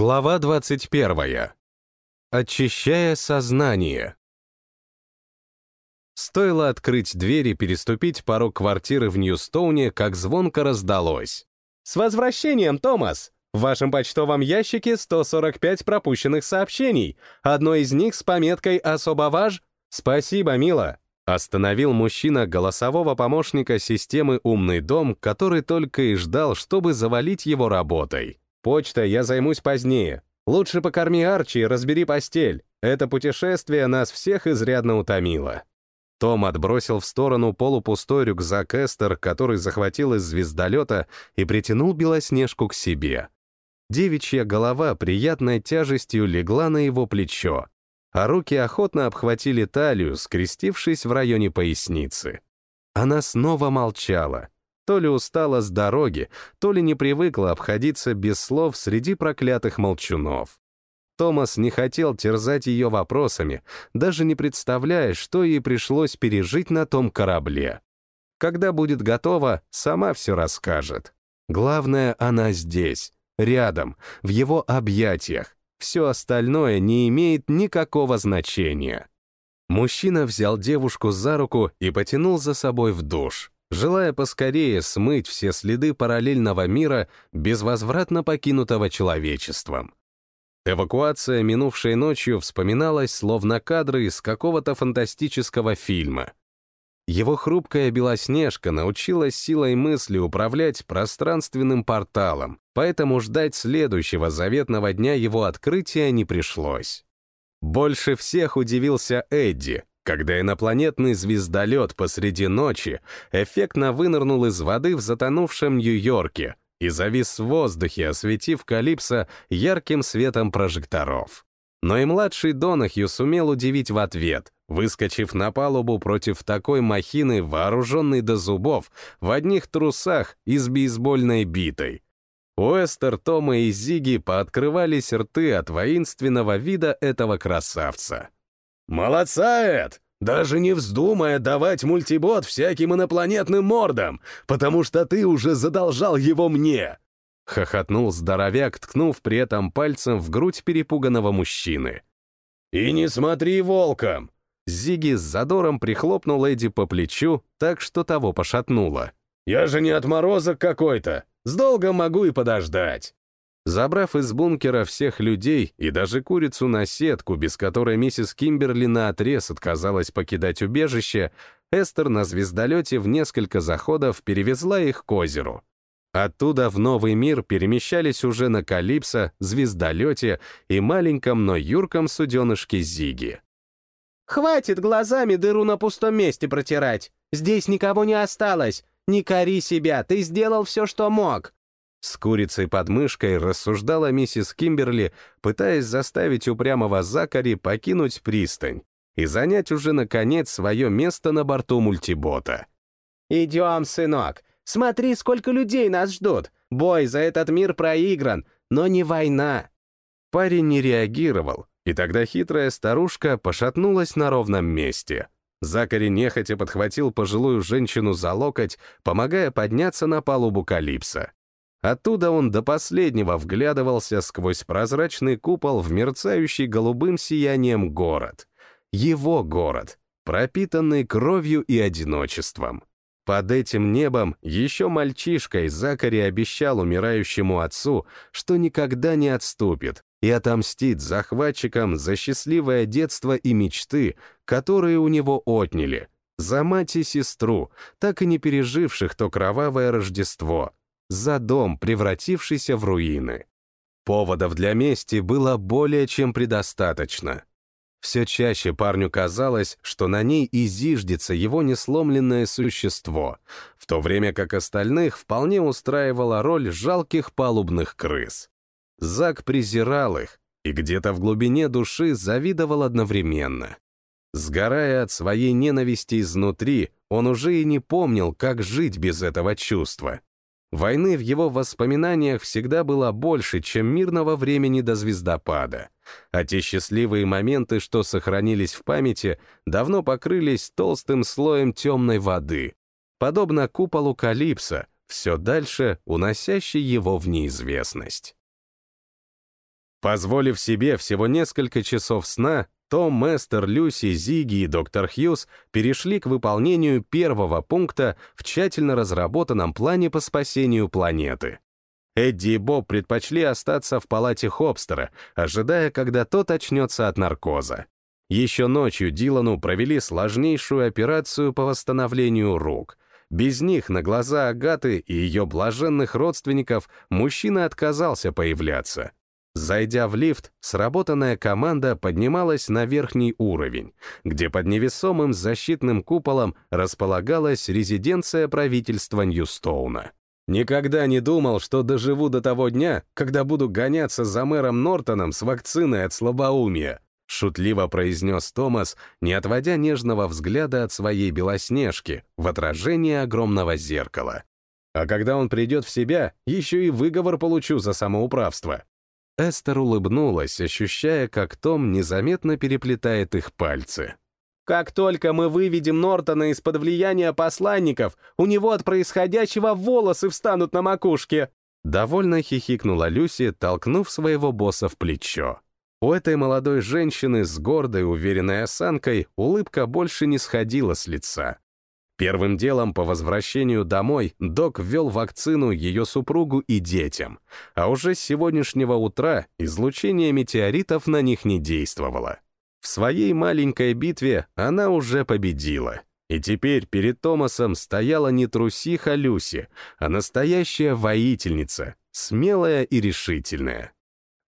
Глава 21. Очищая сознание. Стоило открыть дверь и переступить порог квартиры в Ньюстоуне, как звонко раздалось. «С возвращением, Томас! В вашем почтовом ящике 145 пропущенных сообщений. Одно из них с пометкой «Особо важ». Спасибо, мила!» Остановил мужчина голосового помощника системы «Умный дом», который только и ждал, чтобы завалить его работой. Почта я займусь позднее. Лучше покорми Арчи и разбери постель. Это путешествие нас всех изрядно утомило». Том отбросил в сторону полупустой рюкзак Эстер, который захватил из звездолета, и притянул Белоснежку к себе. Девичья голова приятной тяжестью легла на его плечо, а руки охотно обхватили талию, скрестившись в районе поясницы. Она снова молчала, то ли устала с дороги, то ли не привыкла обходиться без слов среди проклятых молчунов. Томас не хотел терзать ее вопросами, даже не представляя, что ей пришлось пережить на том корабле. Когда будет готова, сама все расскажет. Главное, она здесь, рядом, в его объятиях. Все остальное не имеет никакого значения. Мужчина взял девушку за руку и потянул за собой в душ желая поскорее смыть все следы параллельного мира, безвозвратно покинутого человечеством. Эвакуация минувшей ночью вспоминалась словно кадры из какого-то фантастического фильма. Его хрупкая Белоснежка научилась силой мысли управлять пространственным порталом, поэтому ждать следующего заветного дня его открытия не пришлось. Больше всех удивился Эдди, когда инопланетный звездолет посреди ночи эффектно вынырнул из воды в затонувшем Нью-Йорке и завис в воздухе, осветив Калипсо ярким светом прожекторов. Но и младший Донахью сумел удивить в ответ, выскочив на палубу против такой махины, вооруженной до зубов, в одних трусах и с бейсбольной битой. Уэстер, Тома и Зиги пооткрывались рты от воинственного вида этого красавца. «Молодца, Эд! Даже не вздумая давать мультибот всяким инопланетным мордам, потому что ты уже задолжал его мне!» Хохотнул здоровяк, ткнув при этом пальцем в грудь перепуганного мужчины. «И не смотри волком!» Зиги с задором прихлопнул Эдди по плечу, так что того пошатнуло. «Я же не отморозок какой-то! С долгом могу и подождать!» Забрав из бункера всех людей и даже курицу на сетку, без которой миссис Кимберли наотрез отказалась покидать убежище, Эстер на звездолете в несколько заходов перевезла их к озеру. Оттуда в новый мир перемещались уже на Калипсо, звездолете и маленьком, но юрком суденышке Зиги. «Хватит глазами дыру на пустом месте протирать! Здесь никого не осталось! Не кори себя, ты сделал все, что мог!» С курицей под мышкой рассуждала миссис Кимберли, пытаясь заставить упрямого Закари покинуть пристань и занять уже, наконец, свое место на борту мультибота. «Идем, сынок. Смотри, сколько людей нас ждут. Бой за этот мир проигран, но не война». Парень не реагировал, и тогда хитрая старушка пошатнулась на ровном месте. Закари нехотя подхватил пожилую женщину за локоть, помогая подняться на палубу Калипса. Оттуда он до последнего вглядывался сквозь прозрачный купол в мерцающий голубым сиянием город. Его город, пропитанный кровью и одиночеством. Под этим небом еще мальчишкой Закари обещал умирающему отцу, что никогда не отступит и отомстит захватчикам за счастливое детство и мечты, которые у него отняли, за мать и сестру, так и не переживших то кровавое Рождество — за дом, превратившийся в руины. Поводов для мести было более чем предостаточно. Все чаще парню казалось, что на ней и зиждется его несломленное существо, в то время как остальных вполне устраивала роль жалких палубных крыс. Зак презирал их и где-то в глубине души завидовал одновременно. Сгорая от своей ненависти изнутри, он уже и не помнил, как жить без этого чувства. Войны в его воспоминаниях всегда было больше, чем мирного времени до звездопада. А те счастливые моменты, что сохранились в памяти, давно покрылись толстым слоем темной воды, подобно куполу Калипса, все дальше уносящий его в неизвестность. Позволив себе всего несколько часов сна, том, Мэстер, Люси, Зиги и доктор Хьюз перешли к выполнению первого пункта в тщательно разработанном плане по спасению планеты. Эдди и Боб предпочли остаться в палате Хобстера, ожидая, когда тот очнется от наркоза. Еще ночью Дилану провели сложнейшую операцию по восстановлению рук. Без них на глаза Агаты и ее блаженных родственников мужчина отказался появляться. Зайдя в лифт, сработанная команда поднималась на верхний уровень, где под невесомым защитным куполом располагалась резиденция правительства Ньюстоуна. Никогда не думал, что доживу до того дня, когда буду гоняться за мэром Нортоном с вакциной от слабоумия, шутливо произнес Томас, не отводя нежного взгляда от своей белоснежки в отражении огромного зеркала. А когда он придет в себя, еще и выговор получу за самоуправство. Эстер улыбнулась, ощущая, как Том незаметно переплетает их пальцы. Как только мы выведем Нортона из-под влияния посланников, у него от происходящего волосы встанут на макушке!» Довольно хихикнула Люси, толкнув своего босса в плечо. У этой молодой женщины с гордой, уверенной осанкой улыбка больше не сходила с лица. Первым делом по возвращению домой док ввел вакцину ее супругу и детям, а уже с сегодняшнего утра излучение метеоритов на них не действовало. В своей маленькой битве она уже победила. И теперь перед Томасом стояла не трусиха Люси, а настоящая воительница, смелая и решительная.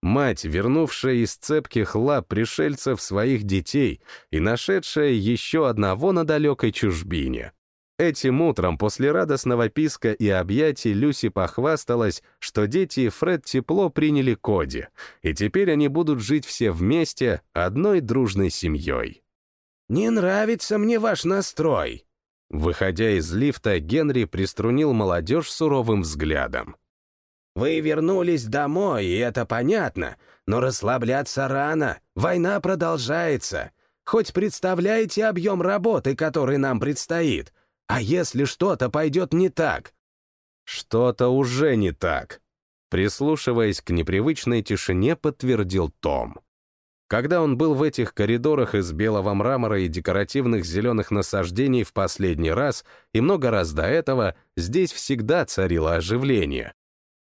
Мать, вернувшая из цепких лап пришельцев своих детей и нашедшая еще одного на далекой чужбине. Этим утром после радостного писка и объятий Люси похвасталась, что дети и Фред тепло приняли Коди, и теперь они будут жить все вместе, одной дружной семьей. «Не нравится мне ваш настрой!» Выходя из лифта, Генри приструнил молодежь суровым взглядом. «Вы вернулись домой, и это понятно, но расслабляться рано, война продолжается. Хоть представляете объем работы, который нам предстоит?» А если что-то пойдет не так? Что-то уже не так. Прислушиваясь к непривычной тишине, подтвердил Том. Когда он был в этих коридорах из белого мрамора и декоративных зеленых насаждений в последний раз, и много раз до этого, здесь всегда царило оживление.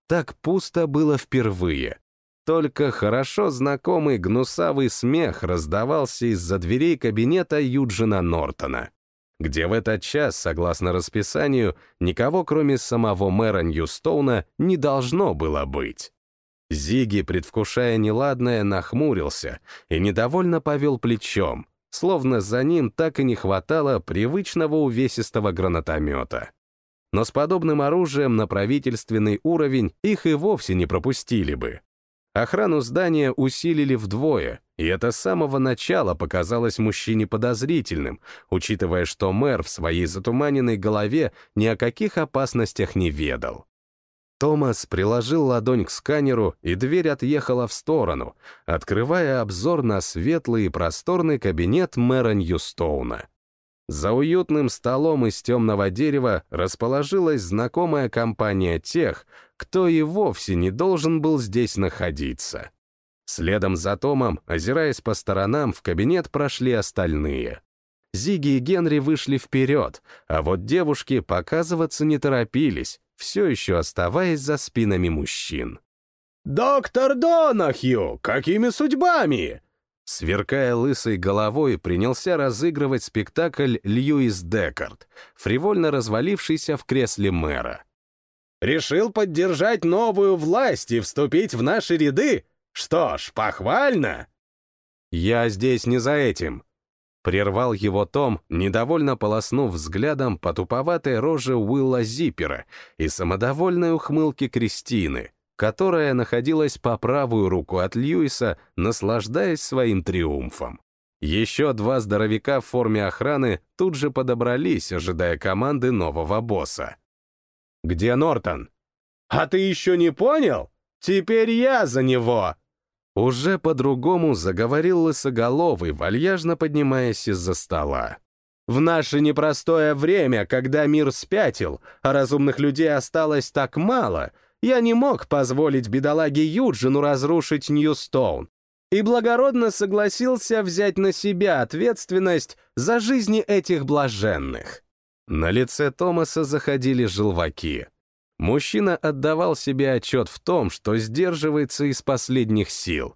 Так пусто было впервые. Только хорошо знакомый гнусавый смех раздавался из-за дверей кабинета Юджина Нортона где в этот час, согласно расписанию, никого, кроме самого мэра Ньюстоуна, не должно было быть. Зиги, предвкушая неладное, нахмурился и недовольно повел плечом, словно за ним так и не хватало привычного увесистого гранатомета. Но с подобным оружием на правительственный уровень их и вовсе не пропустили бы. Охрану здания усилили вдвое, и это с самого начала показалось мужчине подозрительным, учитывая, что мэр в своей затуманенной голове ни о каких опасностях не ведал. Томас приложил ладонь к сканеру, и дверь отъехала в сторону, открывая обзор на светлый и просторный кабинет мэра Ньюстоуна. За уютным столом из темного дерева расположилась знакомая компания тех, кто и вовсе не должен был здесь находиться. Следом за Томом, озираясь по сторонам, в кабинет прошли остальные. Зиги и Генри вышли вперед, а вот девушки показываться не торопились, все еще оставаясь за спинами мужчин. «Доктор Донахью, какими судьбами?» Сверкая лысой головой, принялся разыгрывать спектакль Льюис Декард, фривольно развалившийся в кресле мэра. «Решил поддержать новую власть и вступить в наши ряды? Что ж, похвально!» «Я здесь не за этим», — прервал его Том, недовольно полоснув взглядом по туповатой роже Уилла Зиппера и самодовольной ухмылке Кристины, которая находилась по правую руку от Льюиса, наслаждаясь своим триумфом. Еще два здоровяка в форме охраны тут же подобрались, ожидая команды нового босса. «Где Нортон?» «А ты еще не понял? Теперь я за него!» Уже по-другому заговорил лысоголовый, вальяжно поднимаясь из-за стола. В наше непростое время, когда мир спятил, а разумных людей осталось так мало, я не мог позволить бедолаге Юджину разрушить Ньюстоун и благородно согласился взять на себя ответственность за жизни этих блаженных. На лице Томаса заходили желваки. Мужчина отдавал себе отчет в том, что сдерживается из последних сил.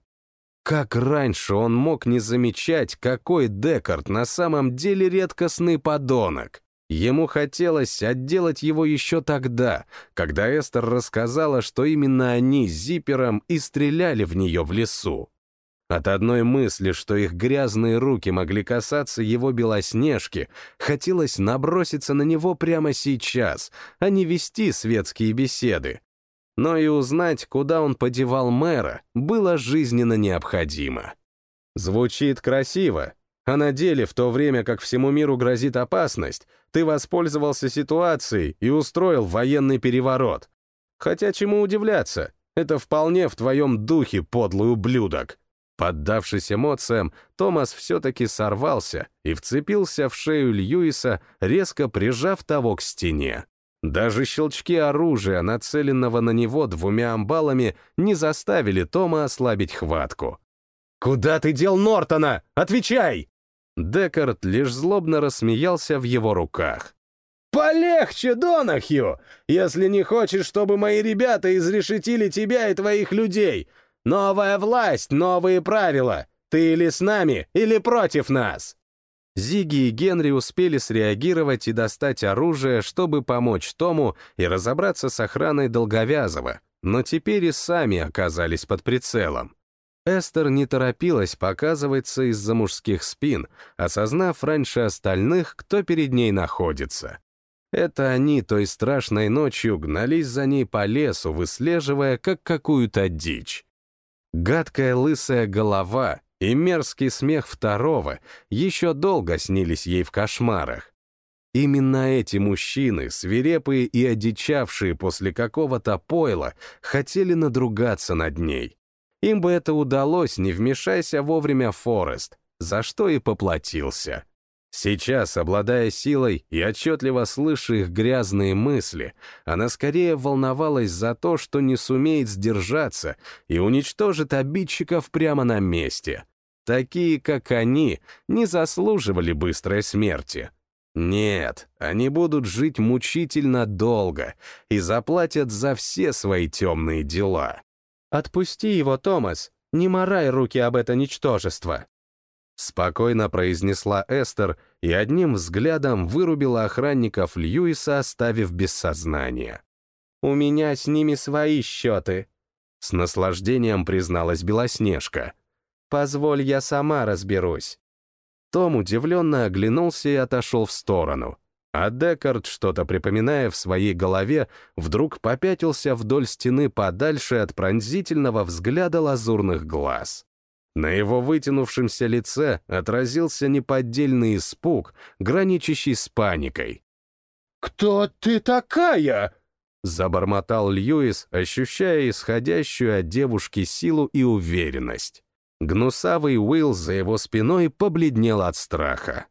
Как раньше он мог не замечать, какой Декард на самом деле редкостный подонок? Ему хотелось отделать его еще тогда, когда Эстер рассказала, что именно они с Зипером и стреляли в нее в лесу. От одной мысли, что их грязные руки могли касаться его белоснежки, хотелось наброситься на него прямо сейчас, а не вести светские беседы. Но и узнать, куда он подевал мэра, было жизненно необходимо. Звучит красиво, а на деле, в то время как всему миру грозит опасность, ты воспользовался ситуацией и устроил военный переворот. Хотя чему удивляться, это вполне в твоем духе, подлый ублюдок. Поддавшись эмоциям, Томас все-таки сорвался и вцепился в шею Льюиса, резко прижав того к стене. Даже щелчки оружия, нацеленного на него двумя амбалами, не заставили Тома ослабить хватку. «Куда ты дел Нортона? Отвечай!» Декард лишь злобно рассмеялся в его руках. «Полегче, Донахью, если не хочешь, чтобы мои ребята изрешетили тебя и твоих людей. Новая власть, новые правила. Ты или с нами, или против нас!» Зиги и Генри успели среагировать и достать оружие, чтобы помочь Тому и разобраться с охраной Долговязова, но теперь и сами оказались под прицелом. Эстер не торопилась показываться из-за мужских спин, осознав раньше остальных, кто перед ней находится. Это они той страшной ночью гнались за ней по лесу, выслеживая как какую-то дичь. Гадкая лысая голова и мерзкий смех второго еще долго снились ей в кошмарах. Именно эти мужчины, свирепые и одичавшие после какого-то пойла, хотели надругаться над ней. Им бы это удалось, не вмешайся вовремя Форест, за что и поплатился. Сейчас, обладая силой и отчетливо слыша их грязные мысли, она скорее волновалась за то, что не сумеет сдержаться и уничтожит обидчиков прямо на месте. Такие, как они, не заслуживали быстрой смерти. Нет, они будут жить мучительно долго и заплатят за все свои темные дела. «Отпусти его, Томас, не морай руки об это ничтожество», Спокойно произнесла Эстер и одним взглядом вырубила охранников Льюиса, оставив без сознания. «У меня с ними свои счеты», — с наслаждением призналась Белоснежка. «Позволь, я сама разберусь». Том удивленно оглянулся и отошел в сторону. А Декард, что-то припоминая в своей голове, вдруг попятился вдоль стены подальше от пронзительного взгляда лазурных глаз. На его вытянувшемся лице отразился неподдельный испуг, граничащий с паникой. «Кто ты такая?» — забормотал Льюис, ощущая исходящую от девушки силу и уверенность. Гнусавый Уилл за его спиной побледнел от страха.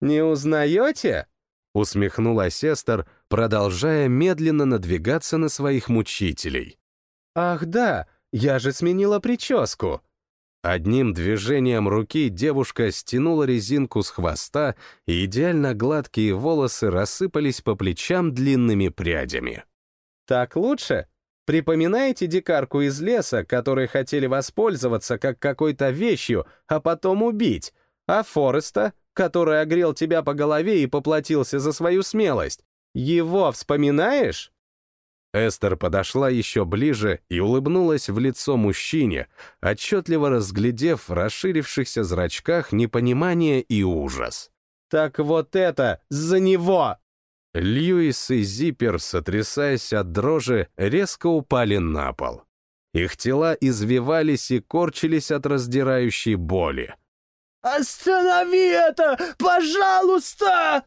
«Не узнаете?» — усмехнулась Эстер, продолжая медленно надвигаться на своих мучителей. «Ах да, я же сменила прическу!» Одним движением руки девушка стянула резинку с хвоста, и идеально гладкие волосы рассыпались по плечам длинными прядями. «Так лучше? Припоминаете дикарку из леса, которые хотели воспользоваться как какой-то вещью, а потом убить? А Фореста, который огрел тебя по голове и поплатился за свою смелость? Его вспоминаешь?» Эстер подошла еще ближе и улыбнулась в лицо мужчине, отчетливо разглядев в расширившихся зрачках непонимание и ужас. «Так вот это за него!» Льюис и Зиппер, сотрясаясь от дрожи, резко упали на пол. Их тела извивались и корчились от раздирающей боли. «Останови это, пожалуйста!»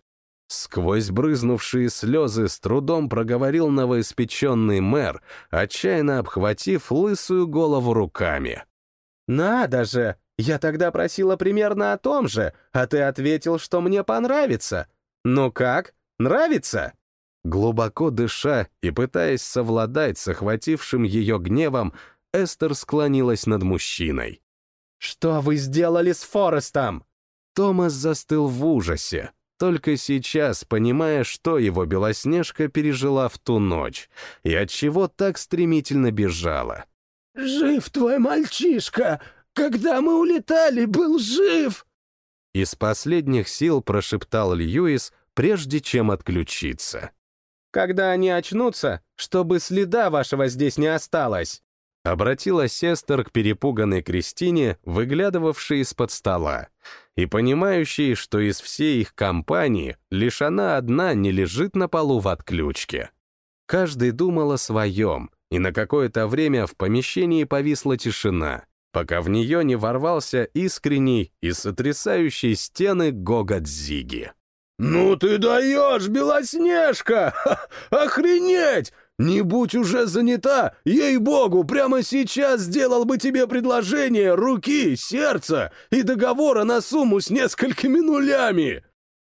Сквозь брызнувшие слезы с трудом проговорил новоиспеченный мэр, отчаянно обхватив лысую голову руками. «Надо же! Я тогда просила примерно о том же, а ты ответил, что мне понравится. Ну как, нравится?» Глубоко дыша и пытаясь совладать с охватившим ее гневом, Эстер склонилась над мужчиной. «Что вы сделали с Форестом?» Томас застыл в ужасе, только сейчас понимая, что его Белоснежка пережила в ту ночь и от чего так стремительно бежала. «Жив твой мальчишка! Когда мы улетали, был жив!» Из последних сил прошептал Льюис, прежде чем отключиться. «Когда они очнутся, чтобы следа вашего здесь не осталось!» Обратилась сестер к перепуганной Кристине, выглядывавшей из-под стола, и понимающей, что из всей их компании лишь она одна не лежит на полу в отключке. Каждый думал о своем, и на какое-то время в помещении повисла тишина, пока в нее не ворвался искренний и сотрясающий стены гогот Зиги. «Ну ты даешь, Белоснежка! Охренеть! Не будь уже занята, ей-богу, прямо сейчас сделал бы тебе предложение руки, сердца и договора на сумму с несколькими нулями!»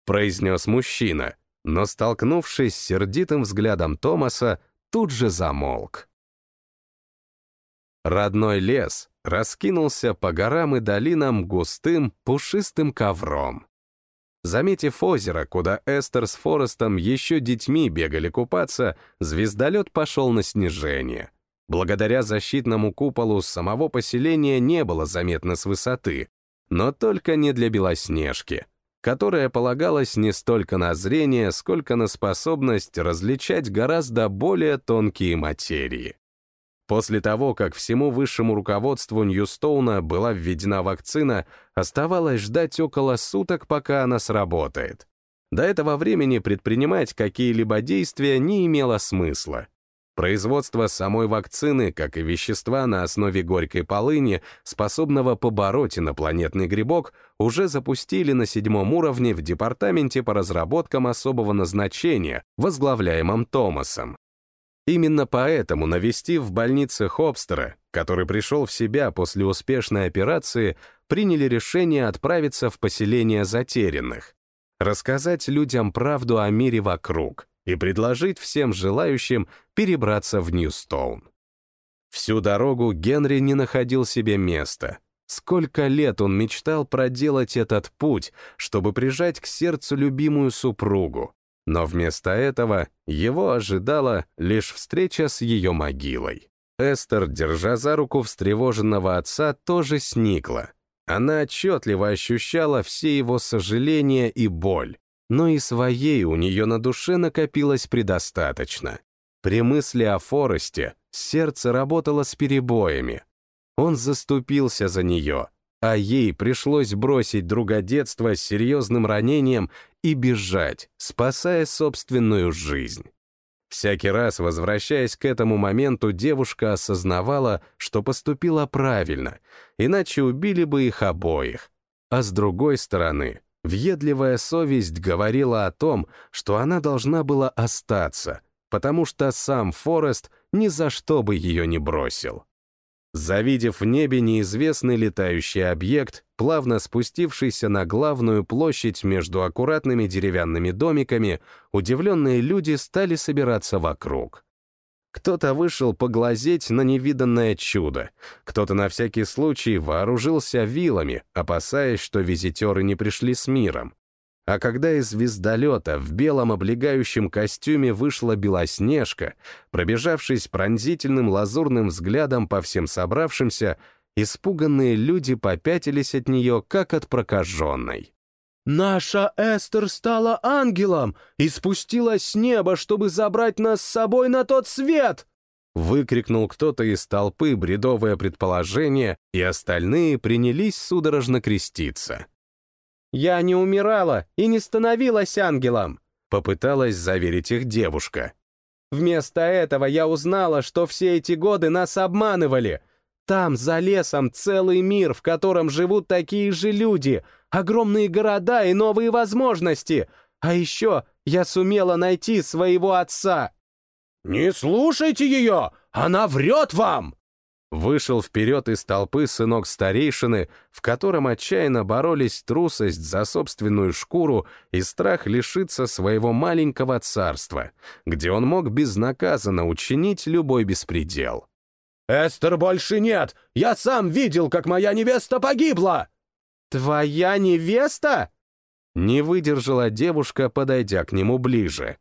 произнес мужчина, но, столкнувшись с сердитым взглядом Томаса, тут же замолк. Родной лес раскинулся по горам и долинам густым, пушистым ковром. Заметив озеро, куда Эстер с Форестом еще детьми бегали купаться, звездолет пошел на снижение. Благодаря защитному куполу самого поселения не было заметно с высоты, но только не для Белоснежки, которая полагалась не столько на зрение, сколько на способность различать гораздо более тонкие материи. После того, как всему высшему руководству Ньюстоуна была введена вакцина, оставалось ждать около суток, пока она сработает. До этого времени предпринимать какие-либо действия не имело смысла. Производство самой вакцины, как и вещества на основе горькой полыни, способного побороть инопланетный грибок, уже запустили на седьмом уровне в Департаменте по разработкам особого назначения, возглавляемом Томасом. Именно поэтому, навестив в больнице Хобстера, который пришел в себя после успешной операции, приняли решение отправиться в поселение затерянных, рассказать людям правду о мире вокруг и предложить всем желающим перебраться в Ньюстоун. Всю дорогу Генри не находил себе места. Сколько лет он мечтал проделать этот путь, чтобы прижать к сердцу любимую супругу, но вместо этого его ожидала лишь встреча с ее могилой. Эстер, держа за руку встревоженного отца, тоже сникла. Она отчетливо ощущала все его сожаления и боль, но и своей у нее на душе накопилось предостаточно. При мысли о Форесте сердце работало с перебоями. Он заступился за нее, а ей пришлось бросить друга детства с серьезным ранением и бежать, спасая собственную жизнь. Всякий раз, возвращаясь к этому моменту, девушка осознавала, что поступила правильно, иначе убили бы их обоих. А с другой стороны, въедливая совесть говорила о том, что она должна была остаться, потому что сам Форест ни за что бы ее не бросил. Завидев в небе неизвестный летающий объект, плавно спустившийся на главную площадь между аккуратными деревянными домиками, удивленные люди стали собираться вокруг. Кто-то вышел поглазеть на невиданное чудо, кто-то на всякий случай вооружился вилами, опасаясь, что визитеры не пришли с миром. А когда из звездолета в белом облегающем костюме вышла Белоснежка, пробежавшись пронзительным лазурным взглядом по всем собравшимся, испуганные люди попятились от нее, как от прокаженной. «Наша Эстер стала ангелом и спустилась с неба, чтобы забрать нас с собой на тот свет!» Выкрикнул кто-то из толпы бредовое предположение, и остальные принялись судорожно креститься. «Я не умирала и не становилась ангелом», — попыталась заверить их девушка. «Вместо этого я узнала, что все эти годы нас обманывали. Там, за лесом, целый мир, в котором живут такие же люди, огромные города и новые возможности. А еще я сумела найти своего отца». «Не слушайте ее! Она врет вам!» Вышел вперед из толпы сынок старейшины, в котором отчаянно боролись трусость за собственную шкуру и страх лишиться своего маленького царства, где он мог безнаказанно учинить любой беспредел. «Эстер больше нет! Я сам видел, как моя невеста погибла!» «Твоя невеста?» Не выдержала девушка, подойдя к нему ближе.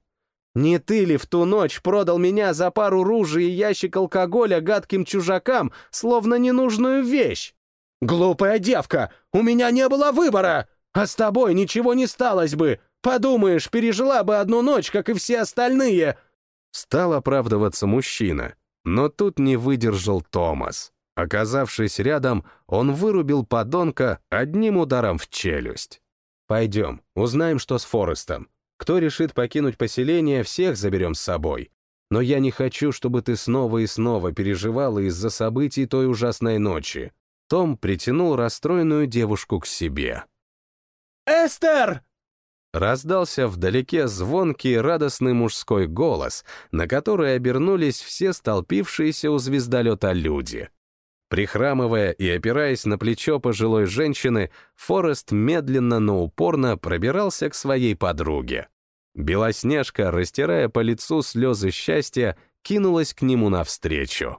«Не ты ли в ту ночь продал меня за пару ружей и ящик алкоголя гадким чужакам, словно ненужную вещь?» «Глупая девка! У меня не было выбора! А с тобой ничего не сталось бы! Подумаешь, пережила бы одну ночь, как и все остальные!» Стал оправдываться мужчина, но тут не выдержал Томас. Оказавшись рядом, он вырубил подонка одним ударом в челюсть. «Пойдем, узнаем, что с Форестом. Кто решит покинуть поселение, всех заберем с собой. Но я не хочу, чтобы ты снова и снова переживала из-за событий той ужасной ночи». Том притянул расстроенную девушку к себе. «Эстер!» Раздался вдалеке звонкий радостный мужской голос, на который обернулись все столпившиеся у звездолета люди. Прихрамывая и опираясь на плечо пожилой женщины, Форест медленно, но упорно пробирался к своей подруге. Белоснежка, растирая по лицу слезы счастья, кинулась к нему навстречу.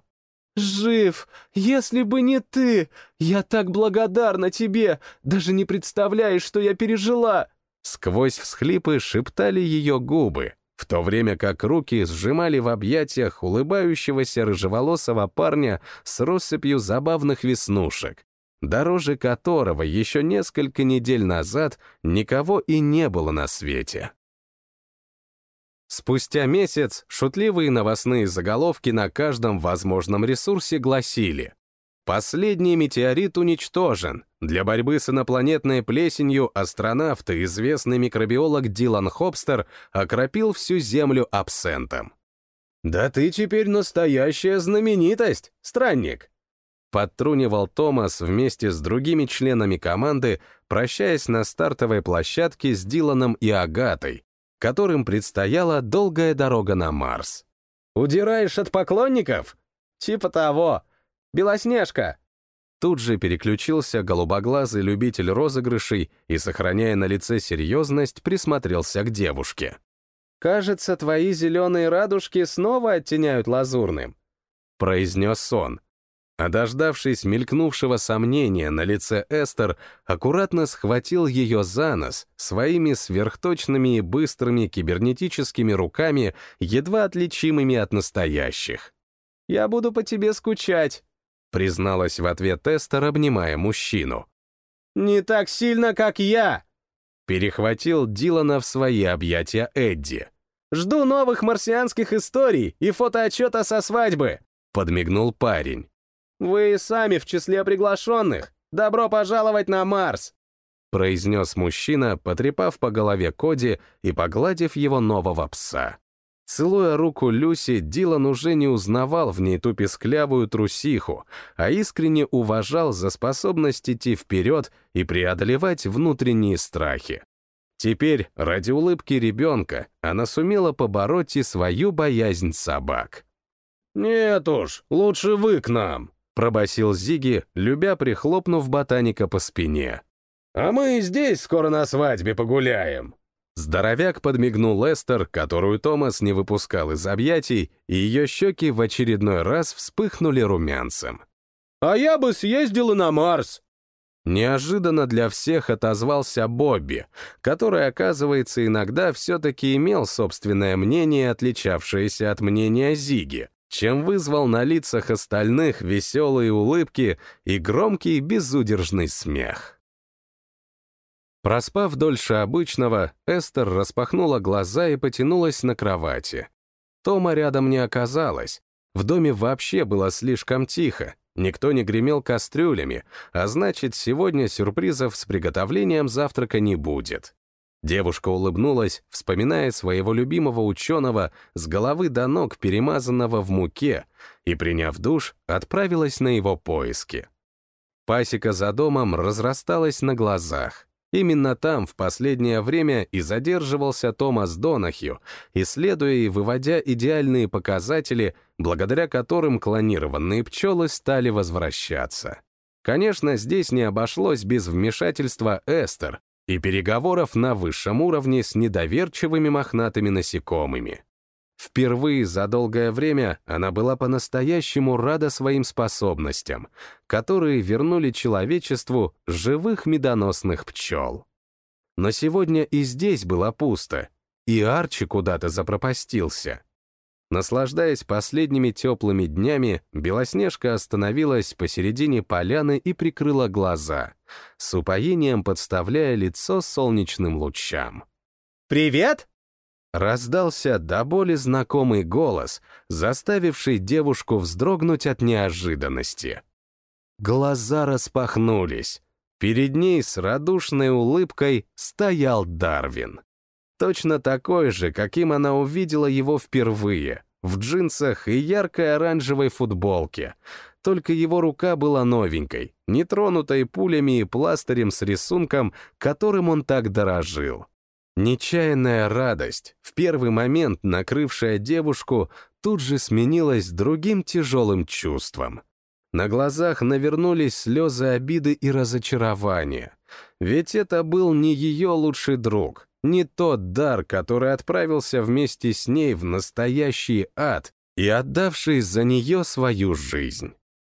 «Жив! Если бы не ты! Я так благодарна тебе! Даже не представляешь, что я пережила!» Сквозь всхлипы шептали ее губы, в то время как руки сжимали в объятиях улыбающегося рыжеволосого парня с россыпью забавных веснушек, дороже которого еще несколько недель назад никого и не было на свете. Спустя месяц шутливые новостные заголовки на каждом возможном ресурсе гласили Последний метеорит уничтожен. Для борьбы с инопланетной плесенью астронавт и известный микробиолог Дилан Хобстер окропил всю Землю абсентом. «Да ты теперь настоящая знаменитость, странник!» Подтрунивал Томас вместе с другими членами команды, прощаясь на стартовой площадке с Диланом и Агатой, которым предстояла долгая дорога на Марс. «Удираешь от поклонников?» «Типа того», Белоснежка!» Тут же переключился голубоглазый любитель розыгрышей и, сохраняя на лице серьезность, присмотрелся к девушке. «Кажется, твои зеленые радужки снова оттеняют лазурным», — произнес он. А дождавшись мелькнувшего сомнения на лице Эстер, аккуратно схватил ее за нос своими сверхточными и быстрыми кибернетическими руками, едва отличимыми от настоящих. «Я буду по тебе скучать», призналась в ответ Эстер, обнимая мужчину. «Не так сильно, как я!» Перехватил Дилана в свои объятия Эдди. «Жду новых марсианских историй и фотоотчета со свадьбы!» Подмигнул парень. «Вы сами в числе приглашенных! Добро пожаловать на Марс!» произнес мужчина, потрепав по голове Коди и погладив его нового пса. Целуя руку Люси, Дилан уже не узнавал в ней ту песклявую трусиху, а искренне уважал за способность идти вперед и преодолевать внутренние страхи. Теперь, ради улыбки ребенка, она сумела побороть и свою боязнь собак. «Нет уж, лучше вы к нам», — пробасил Зиги, любя прихлопнув ботаника по спине. «А мы здесь скоро на свадьбе погуляем». Здоровяк подмигнул Эстер, которую Томас не выпускал из объятий, и ее щеки в очередной раз вспыхнули румянцем. «А я бы съездила на Марс!» Неожиданно для всех отозвался Бобби, который, оказывается, иногда все-таки имел собственное мнение, отличавшееся от мнения Зиги, чем вызвал на лицах остальных веселые улыбки и громкий безудержный смех. Проспав дольше обычного, Эстер распахнула глаза и потянулась на кровати. Тома рядом не оказалось. В доме вообще было слишком тихо, никто не гремел кастрюлями, а значит, сегодня сюрпризов с приготовлением завтрака не будет. Девушка улыбнулась, вспоминая своего любимого ученого с головы до ног, перемазанного в муке, и, приняв душ, отправилась на его поиски. Пасека за домом разрасталась на глазах. Именно там в последнее время и задерживался Томас Донахью, исследуя и выводя идеальные показатели, благодаря которым клонированные пчелы стали возвращаться. Конечно, здесь не обошлось без вмешательства Эстер и переговоров на высшем уровне с недоверчивыми мохнатыми насекомыми. Впервые за долгое время она была по-настоящему рада своим способностям, которые вернули человечеству живых медоносных пчел. Но сегодня и здесь было пусто, и Арчи куда-то запропастился. Наслаждаясь последними теплыми днями, Белоснежка остановилась посередине поляны и прикрыла глаза, с упоением подставляя лицо солнечным лучам. «Привет!» Раздался до боли знакомый голос, заставивший девушку вздрогнуть от неожиданности. Глаза распахнулись. Перед ней с радушной улыбкой стоял Дарвин. Точно такой же, каким она увидела его впервые, в джинсах и яркой оранжевой футболке. Только его рука была новенькой, не тронутой пулями и пластырем с рисунком, которым он так дорожил. Нечаянная радость, в первый момент накрывшая девушку, тут же сменилась другим тяжелым чувством. На глазах навернулись слезы обиды и разочарования. Ведь это был не ее лучший друг, не тот дар, который отправился вместе с ней в настоящий ад и отдавший за нее свою жизнь.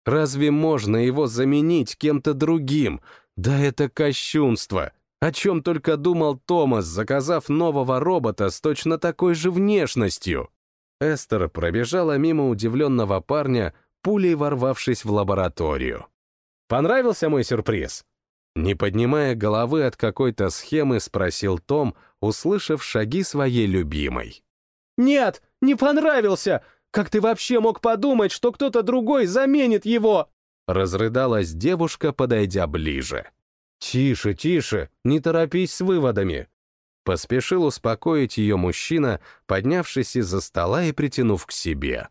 Разве можно его заменить кем-то другим? Да это кощунство — о чем только думал Томас, заказав нового робота с точно такой же внешностью. Эстер пробежала мимо удивленного парня, пулей ворвавшись в лабораторию. «Понравился мой сюрприз?» Не поднимая головы от какой-то схемы, спросил Том, услышав шаги своей любимой. «Нет, не понравился! Как ты вообще мог подумать, что кто-то другой заменит его?» Разрыдалась девушка, подойдя ближе. «Тише, тише, не торопись с выводами!» Поспешил успокоить ее мужчина, поднявшись из-за стола и притянув к себе.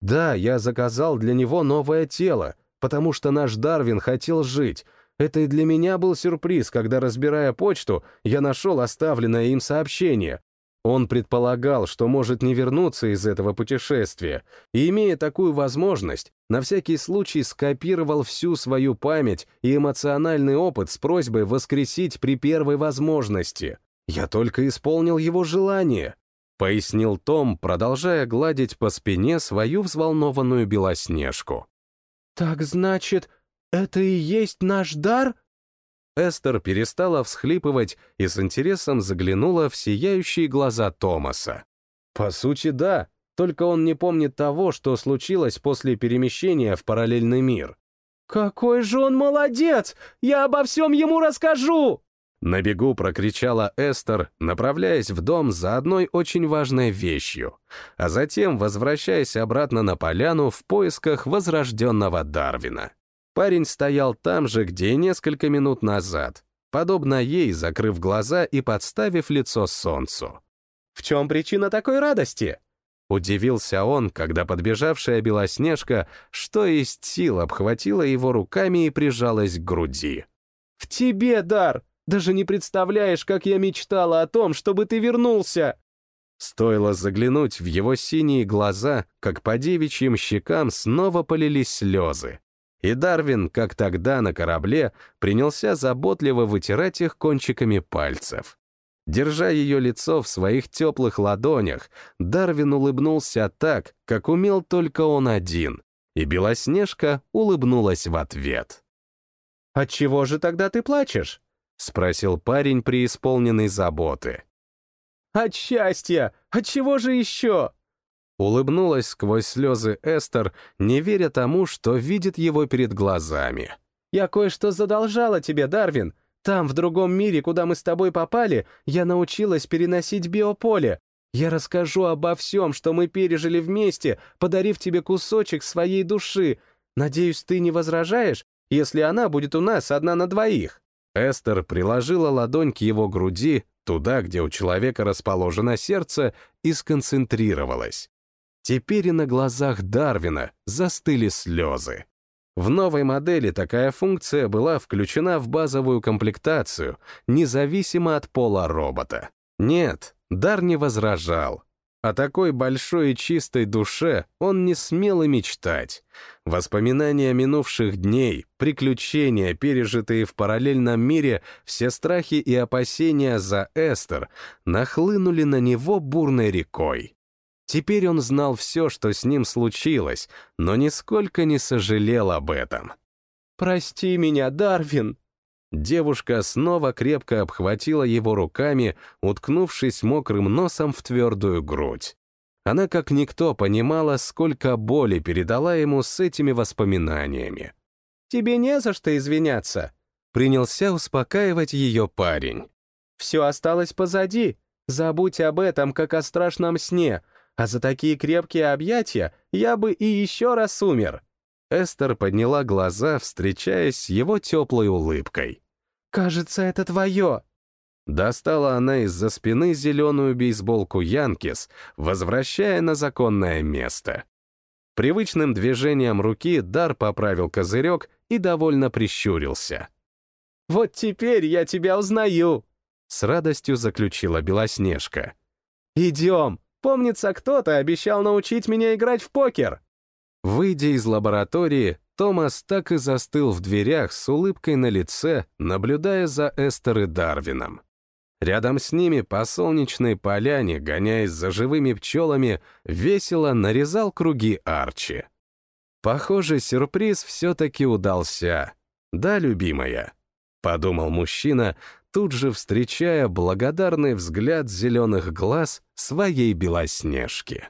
«Да, я заказал для него новое тело, потому что наш Дарвин хотел жить. Это и для меня был сюрприз, когда, разбирая почту, я нашел оставленное им сообщение. Он предполагал, что может не вернуться из этого путешествия, и, имея такую возможность, на всякий случай скопировал всю свою память и эмоциональный опыт с просьбой воскресить при первой возможности. Я только исполнил его желание, — пояснил Том, продолжая гладить по спине свою взволнованную белоснежку. «Так значит, это и есть наш дар?» Эстер перестала всхлипывать и с интересом заглянула в сияющие глаза Томаса. «По сути, да, только он не помнит того, что случилось после перемещения в параллельный мир». «Какой же он молодец! Я обо всем ему расскажу!» На бегу прокричала Эстер, направляясь в дом за одной очень важной вещью, а затем возвращаясь обратно на поляну в поисках возрожденного Дарвина. Парень стоял там же, где несколько минут назад, подобно ей, закрыв глаза и подставив лицо солнцу. «В чем причина такой радости?» Удивился он, когда подбежавшая Белоснежка, что есть сил, обхватила его руками и прижалась к груди. «В тебе, Дар! Даже не представляешь, как я мечтала о том, чтобы ты вернулся!» Стоило заглянуть в его синие глаза, как по девичьим щекам снова полились слезы и Дарвин, как тогда на корабле, принялся заботливо вытирать их кончиками пальцев. Держа ее лицо в своих теплых ладонях, Дарвин улыбнулся так, как умел только он один, и Белоснежка улыбнулась в ответ. «Отчего же тогда ты плачешь?» — спросил парень, преисполненный заботы. «От счастья! Отчего же еще?» Улыбнулась сквозь слезы Эстер, не веря тому, что видит его перед глазами. «Я кое-что задолжала тебе, Дарвин. Там, в другом мире, куда мы с тобой попали, я научилась переносить биополе. Я расскажу обо всем, что мы пережили вместе, подарив тебе кусочек своей души. Надеюсь, ты не возражаешь, если она будет у нас одна на двоих». Эстер приложила ладонь к его груди, туда, где у человека расположено сердце, и сконцентрировалась. Теперь и на глазах Дарвина застыли слезы. В новой модели такая функция была включена в базовую комплектацию, независимо от пола робота. Нет, Дар не возражал. О такой большой и чистой душе он не смел и мечтать. Воспоминания минувших дней, приключения, пережитые в параллельном мире, все страхи и опасения за Эстер нахлынули на него бурной рекой. Теперь он знал все, что с ним случилось, но нисколько не сожалел об этом. «Прости меня, Дарвин!» Девушка снова крепко обхватила его руками, уткнувшись мокрым носом в твердую грудь. Она как никто понимала, сколько боли передала ему с этими воспоминаниями. «Тебе не за что извиняться», — принялся успокаивать ее парень. «Все осталось позади. Забудь об этом, как о страшном сне, а за такие крепкие объятия я бы и еще раз умер». Эстер подняла глаза, встречаясь с его теплой улыбкой. «Кажется, это твое!» Достала она из-за спины зеленую бейсболку Янкис, возвращая на законное место. Привычным движением руки Дар поправил козырек и довольно прищурился. «Вот теперь я тебя узнаю!» С радостью заключила Белоснежка. «Идем! Помнится, кто-то обещал научить меня играть в покер!» Выйдя из лаборатории, Томас так и застыл в дверях с улыбкой на лице, наблюдая за Эстер и Дарвином. Рядом с ними по солнечной поляне, гоняясь за живыми пчелами, весело нарезал круги Арчи. Похоже, сюрприз все-таки удался. Да, любимая? Подумал мужчина, тут же встречая благодарный взгляд зеленых глаз своей белоснежки.